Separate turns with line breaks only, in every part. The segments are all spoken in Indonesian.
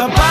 Somebody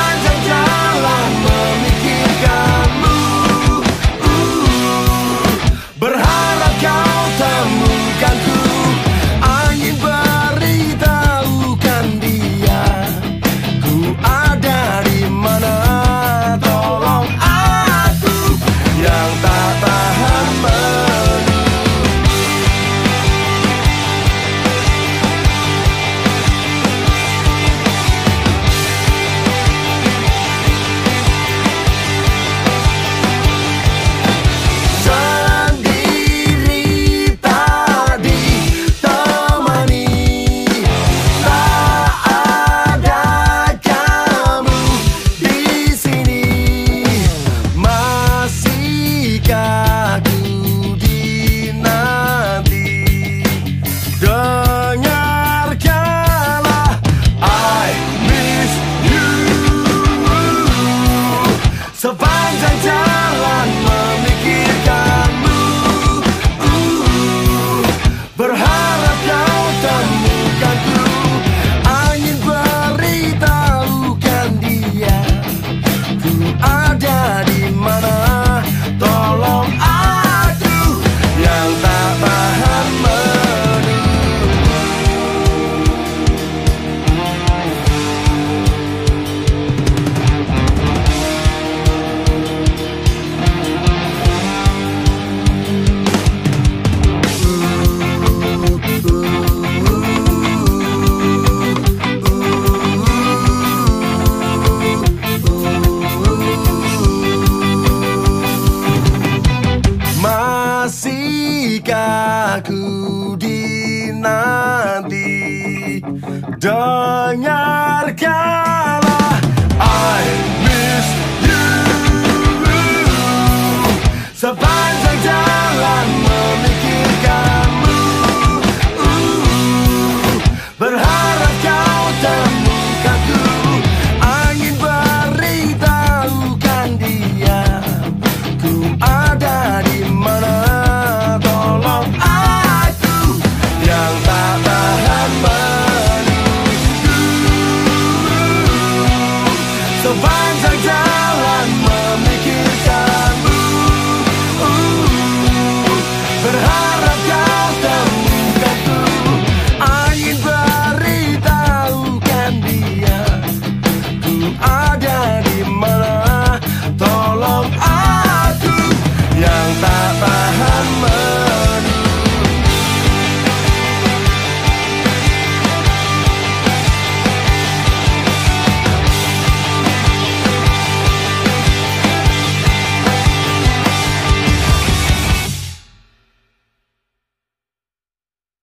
Dengarkan